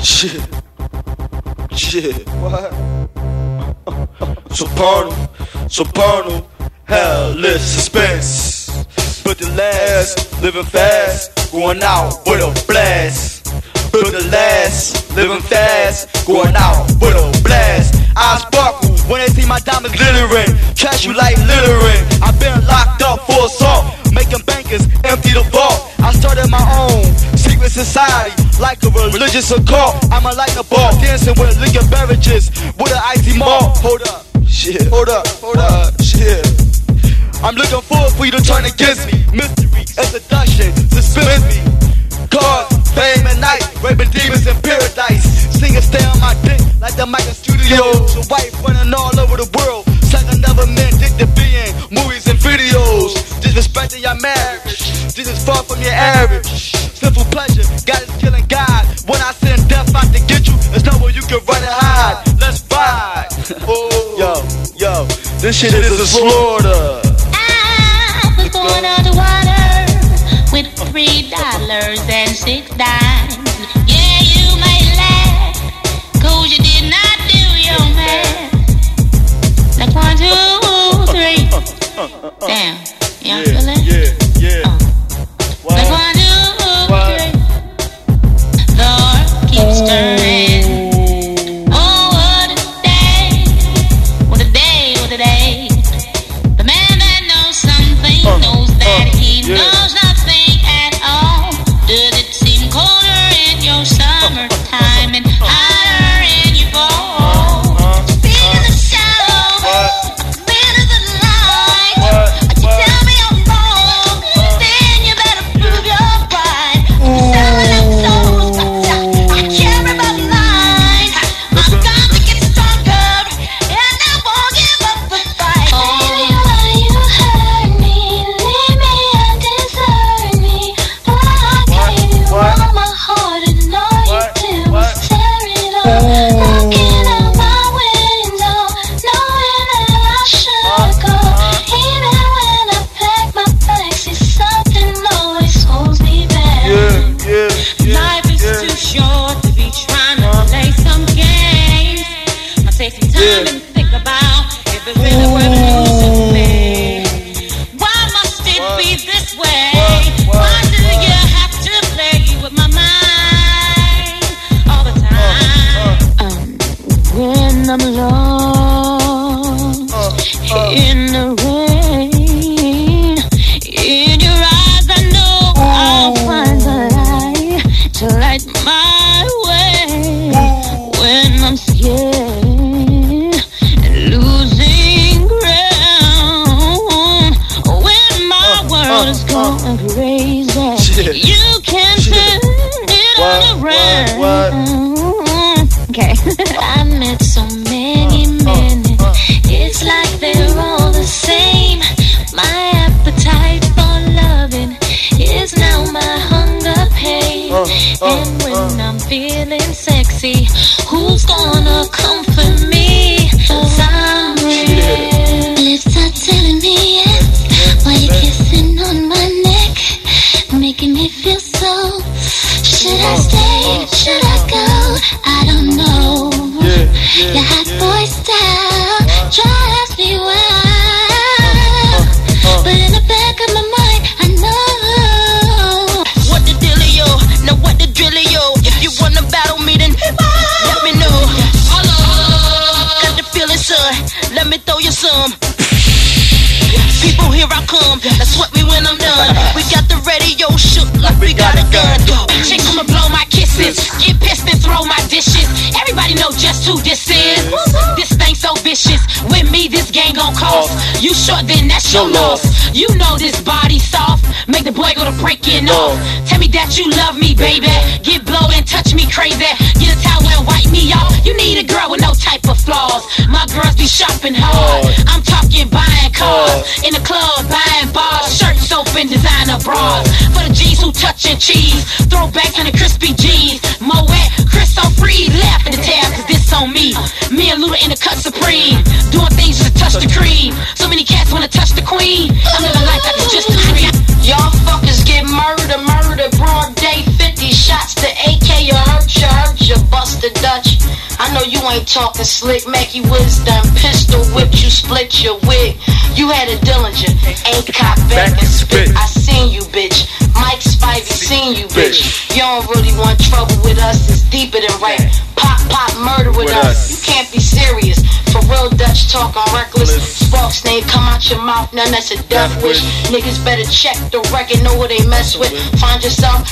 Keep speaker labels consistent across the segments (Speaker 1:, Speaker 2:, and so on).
Speaker 1: Shit. Shit. What? Soprano, soprano, hellish suspense. But the last, living fast, going out with a blast. But the last, living fast, going out with a blast. I sparkle when they see my diamonds glittering. Catch you like littering. I've been locked up for assault, like a religious occult. I'm like a light ball, dancing with liquor beverages with an icy malt. Hold up, shit. Hold up, hold up, shit. I'm looking forward for you to turn against me. Mystery, and seduction, suspend me. Cards, fame and night, raping demons in paradise. Singers stay on my dick like the mic in studios. A wife running all over the world. Second never man, dick to be in movies and videos. Disrespecting your marriage. This is far from your average. Yo, this shit is a slaughter.
Speaker 2: I was born underwater with three dollars and six dimes. Yeah, When I'm lost in the you
Speaker 3: some. People, here I come. Now sweat me when I'm done. We got the radio shook like we got a gun. Chick, I'ma blow my kisses. Get pissed and throw my dishes. Everybody know just who this is. So vicious. With me, this game gon' cost. You short, then that's your loss. You know this body soft. Make the boy go to breaking off. Tell me that you love me, baby. Get blow and touch me crazy. Get a towel and wipe me off. You need a girl with no type of flaws. My girls be shopping hard. I'm talking buying cars. In the club, buying bars. Shirts, soap, and designer bras. For the G's who touching cheese. Throwbacks and the crispy jeans. Me in the cut supreme. Doing things to touch the cream. So many cats wanna touch the queen. I'm living life like it's just a dream. Y'all fuckers get murder, murder, broad day, 50 shots to AK, you hurt, you hurt ya. Buster Dutch, I know you ain't talking slick, Mackie wisdom. Pistol whip you, split your wig. You had a Dillinger, ain't cop back and spit. I seen you, bitch. Mike Spivey seen you, bitch. You don't really want trouble with us, it's deeper than rap. Pop, pop, murder with,
Speaker 4: With
Speaker 3: us.
Speaker 4: us.
Speaker 3: You can't be serious. For real Dutch talking reckless. Sparks name come out your mouth, none that's a death wish. Niggas better check the record, know what they mess with. Find yourself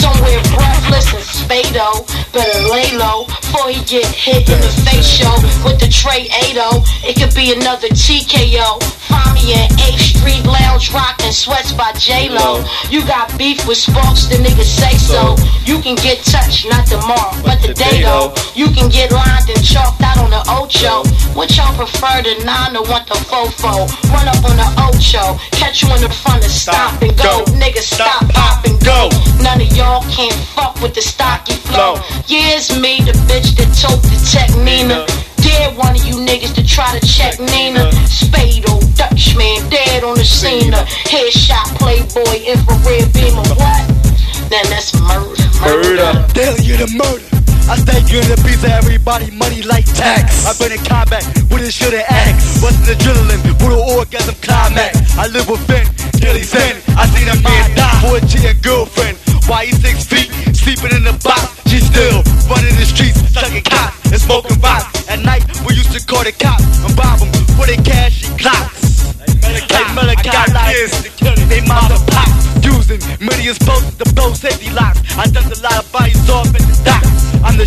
Speaker 3: somewhere breathless and spado. Better lay low before he get hit in the face show with the tray 80. It could be another TKO. Find me in 8th Street Lounge rockin' sweats by J-Lo. You got beef with Sparks, the niggas say so. You can get touched, not tomorrow, but the day though. You can get lined and chalked out on the Ocho. Which y'all prefer the nine or want the fofo? Run up on the Ocho, catch you in the front and stop and go.
Speaker 4: Go.
Speaker 3: Niggas stop,
Speaker 4: Stop,
Speaker 3: pop and go.
Speaker 4: go.
Speaker 3: None of y'all can't fuck with the stocky flow.
Speaker 4: Flow.
Speaker 3: Yeah, it's me, the bitch that told the tech Nina. Dare one of you niggas to try to check Nina. Spado, Dutchman, dead on the scene. Headshot, Playboy, infrared beamer. What? Then that's murder.
Speaker 4: Murder.
Speaker 1: Daily you the murder. I stay good piece of everybody money like tax. I've been in combat with a shooting axe. Bustin' adrenaline, brutal orgasm climax. I live with Finn, daily sin. I seen a man die for a girlfriend. Why he six feet, sleeping in the box. She still running the streets, sucking cops and smoking rocks. At night, we used to call the cops and rob them for their cash and clocks.
Speaker 4: I got this.
Speaker 1: They mama pop using millions posted to blow safety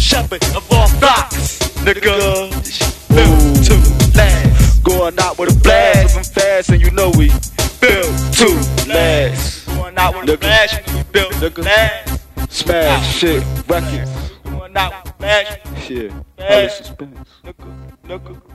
Speaker 1: shepherd of all flocks.
Speaker 4: Nigga.
Speaker 1: Built to last.
Speaker 4: Going out with a blast. Moving fast and you know we built to last.
Speaker 1: Going out with a flash, we built
Speaker 4: Nigga.
Speaker 1: last.
Speaker 4: Smash shit. Records.
Speaker 1: Going out with a flash,
Speaker 4: Shit.
Speaker 1: Fast.
Speaker 4: Suspense.
Speaker 1: nigga, nigga, nigga.